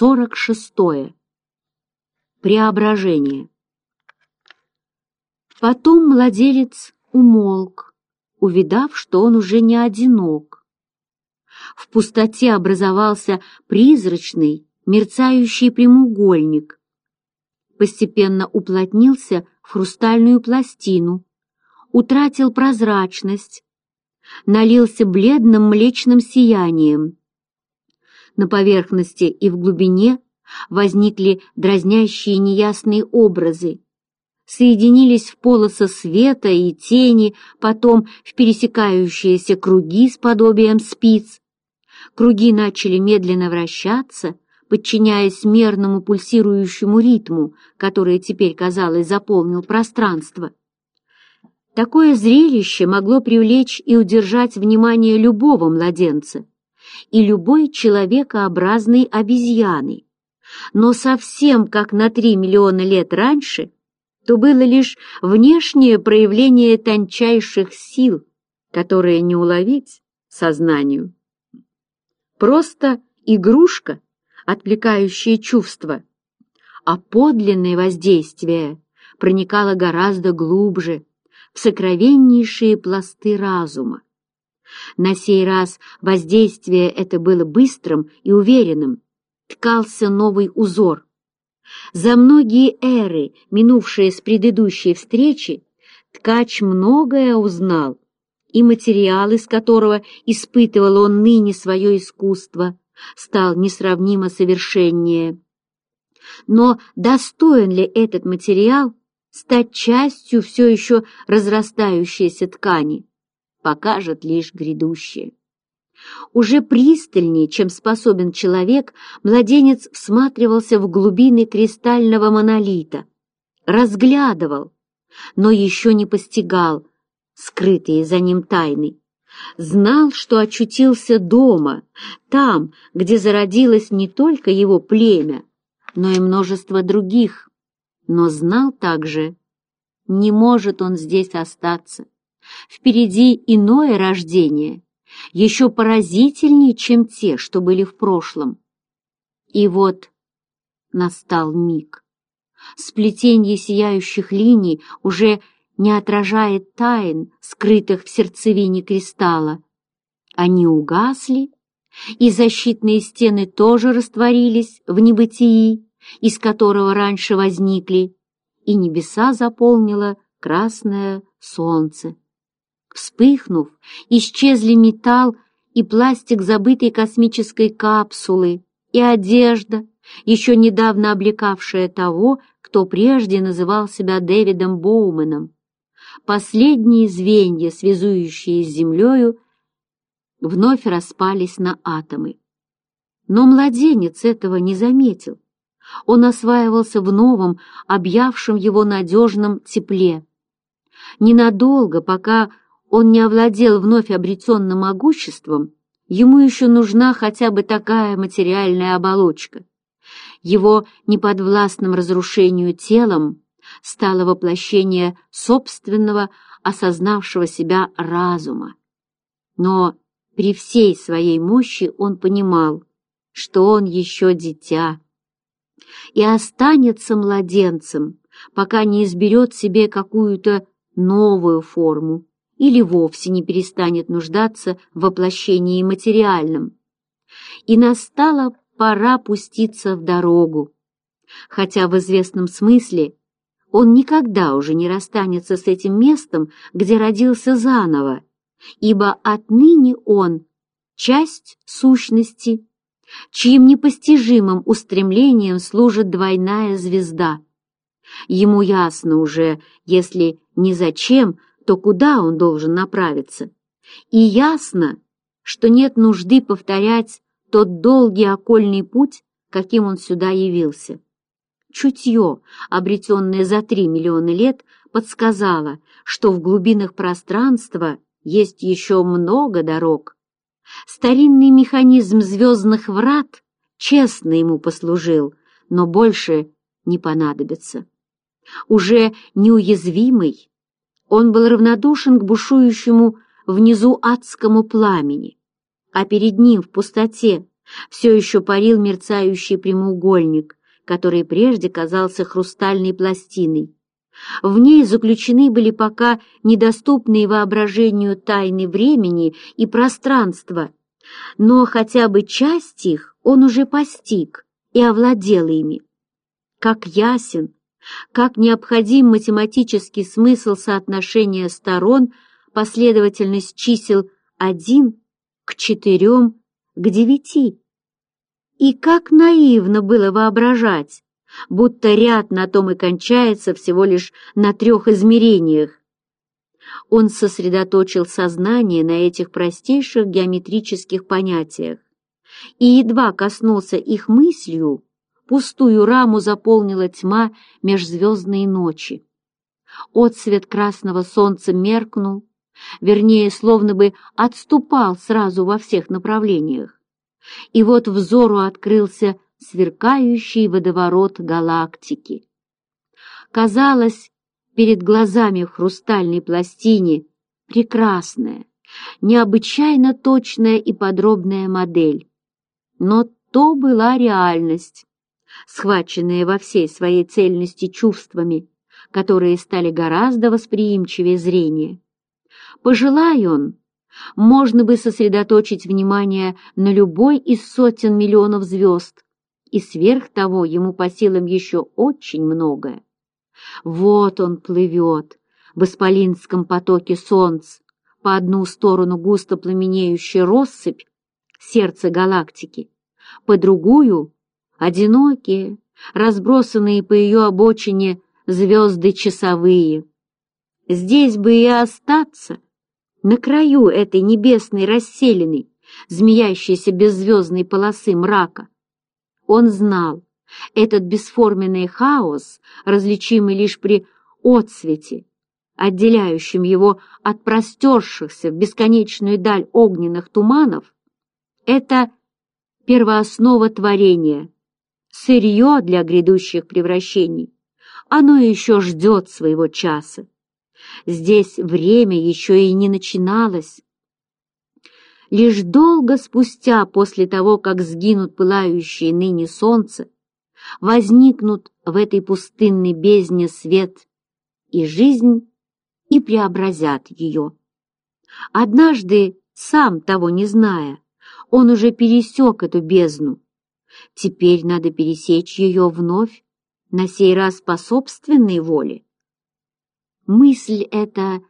46. Преображение. Потом младелец умолк, увидав, что он уже не одинок. В пустоте образовался призрачный, мерцающий прямоугольник. Постепенно уплотнился в хрустальную пластину, утратил прозрачность, налился бледным млечным сиянием на поверхности и в глубине возникли дразнящие неясные образы, соединились в полосы света и тени, потом в пересекающиеся круги с подобием спиц. Круги начали медленно вращаться, подчиняясь мерному пульсирующему ритму, который теперь, казалось, заполнил пространство. Такое зрелище могло привлечь и удержать внимание любого младенца — и любой человекообразной обезьяны. Но совсем как на три миллиона лет раньше, то было лишь внешнее проявление тончайших сил, которые не уловить сознанию. Просто игрушка, отвлекающая чувства, а подлинное воздействие проникало гораздо глубже, в сокровеннейшие пласты разума. На сей раз воздействие это было быстрым и уверенным. Ткался новый узор. За многие эры, минувшие с предыдущей встречи, ткач многое узнал, и материал, из которого испытывал он ныне свое искусство, стал несравнимо совершеннее. Но достоин ли этот материал стать частью все еще разрастающейся ткани? покажет лишь грядущее. Уже пристальнее, чем способен человек, младенец всматривался в глубины кристального монолита, разглядывал, но еще не постигал скрытые за ним тайны. Знал, что очутился дома, там, где зародилось не только его племя, но и множество других, но знал также, не может он здесь остаться. Впереди иное рождение, еще поразительнее, чем те, что были в прошлом. И вот настал миг. Сплетение сияющих линий уже не отражает тайн, скрытых в сердцевине кристалла. Они угасли, и защитные стены тоже растворились в небытии, из которого раньше возникли, и небеса заполнило красное солнце. Вспыхнув, исчезли металл и пластик забытой космической капсулы, и одежда, еще недавно облекавшая того, кто прежде называл себя Дэвидом Боуменом. Последние звенья, связующие с Землею, вновь распались на атомы. Но младенец этого не заметил. Он осваивался в новом, объявшем его надежном тепле. Ненадолго, пока он не овладел вновь обретенным могуществом, ему еще нужна хотя бы такая материальная оболочка. Его неподвластным разрушению телом стало воплощение собственного, осознавшего себя разума. Но при всей своей мощи он понимал, что он еще дитя и останется младенцем, пока не изберет себе какую-то новую форму или вовсе не перестанет нуждаться в воплощении материальном. И настала пора пуститься в дорогу, хотя в известном смысле он никогда уже не расстанется с этим местом, где родился заново, ибо отныне он — часть сущности, чьим непостижимым устремлением служит двойная звезда. Ему ясно уже, если не зачем, то куда он должен направиться. И ясно, что нет нужды повторять тот долгий окольный путь, каким он сюда явился. Чутье, обретенное за три миллиона лет, подсказало, что в глубинах пространства есть еще много дорог. Старинный механизм звездных врат честно ему послужил, но больше не понадобится. Уже неуязвимый, он был равнодушен к бушующему внизу адскому пламени, а перед ним в пустоте все еще парил мерцающий прямоугольник, который прежде казался хрустальной пластиной. В ней заключены были пока недоступные воображению тайны времени и пространства, но хотя бы часть их он уже постиг и овладел ими. Как ясен, как необходим математический смысл соотношения сторон, последовательность чисел 1 к 4 к 9. И как наивно было воображать, будто ряд на том и кончается всего лишь на трех измерениях. Он сосредоточил сознание на этих простейших геометрических понятиях и едва коснулся их мыслью, Пустую раму заполнила тьма межзвездной ночи. Отсвет красного солнца меркнул, вернее, словно бы отступал сразу во всех направлениях. И вот взору открылся сверкающий водоворот галактики. Казалось, перед глазами в хрустальной пластине прекрасная, необычайно точная и подробная модель. Но то была реальность, схваченные во всей своей цельности чувствами, которые стали гораздо восприимчивее зрения. Пожелай он, можно бы сосредоточить внимание на любой из сотен миллионов звезд, и сверх того ему по силам еще очень многое. Вот он плывет в исполинском потоке солнц, по одну сторону густо пламенеющая россыпь, сердце галактики, по другую одинокие, разбросанные по ее обочине звезды часовые. Здесь бы и остаться, на краю этой небесной расселенной, змеящейся беззвездной полосы мрака. Он знал, этот бесформенный хаос, различимый лишь при отсвете, отделяющем его от простершихся в бесконечную даль огненных туманов, это первооснова творения — сырье для грядущих превращений. Оно еще ждет своего часа. Здесь время еще и не начиналось. Лишь долго спустя после того, как сгинут пылающие ныне солнце, возникнут в этой пустынной бездне свет и жизнь и преобразят ее. Однажды, сам того не зная, он уже пересек эту бездну, Теперь надо пересечь ее вновь, на сей раз по собственной воле. Мысль эта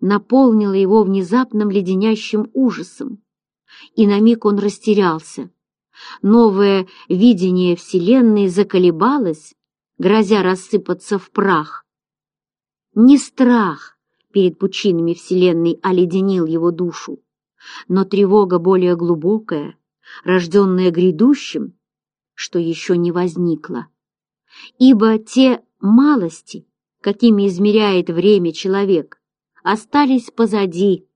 наполнила его внезапным леденящим ужасом, и на миг он растерялся. Новое видение Вселенной заколебалось, грозя рассыпаться в прах. Не страх перед пучинами Вселенной оледенил его душу, но тревога более глубокая, рожденная грядущим, что еще не возникло. Ибо те малости, какими измеряет время человек, остались позади.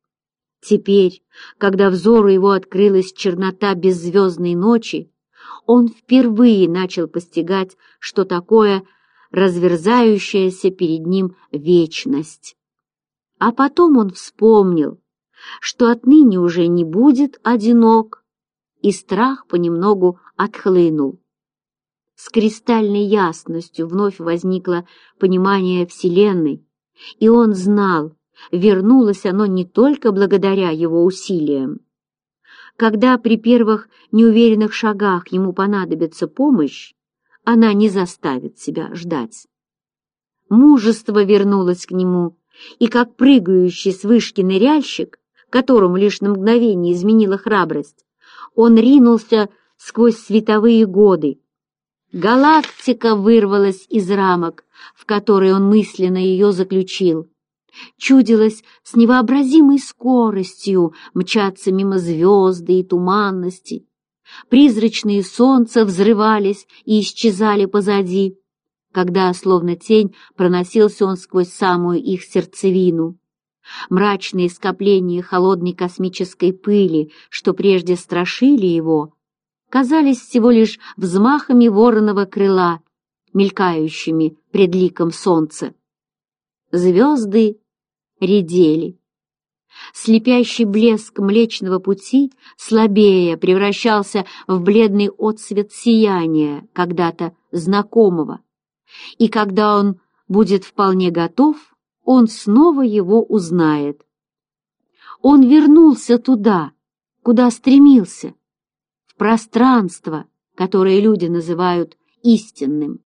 Теперь, когда взору его открылась чернота беззвездной ночи, он впервые начал постигать, что такое разверзающаяся перед ним вечность. А потом он вспомнил, что отныне уже не будет одинок, и страх понемногу отхлынул. С кристальной ясностью вновь возникло понимание Вселенной, и он знал, вернулось оно не только благодаря его усилиям. Когда при первых неуверенных шагах ему понадобится помощь, она не заставит себя ждать. Мужество вернулось к нему, и как прыгающий с вышки ныряльщик, которому лишь на мгновение изменила храбрость, он ринулся сквозь световые годы. Галактика вырвалась из рамок, в которые он мысленно ее заключил. Чудилось с невообразимой скоростью мчаться мимо звезды и туманности. Призрачные солнца взрывались и исчезали позади, когда, словно тень, проносился он сквозь самую их сердцевину. Мрачные скопления холодной космической пыли, что прежде страшили его, казались всего лишь взмахами вороного крыла, мелькающими пред ликом солнца. Звезды редели. Слепящий блеск Млечного Пути слабее превращался в бледный отсвет сияния, когда-то знакомого. И когда он будет вполне готов, он снова его узнает. Он вернулся туда, куда стремился, в пространство, которое люди называют истинным.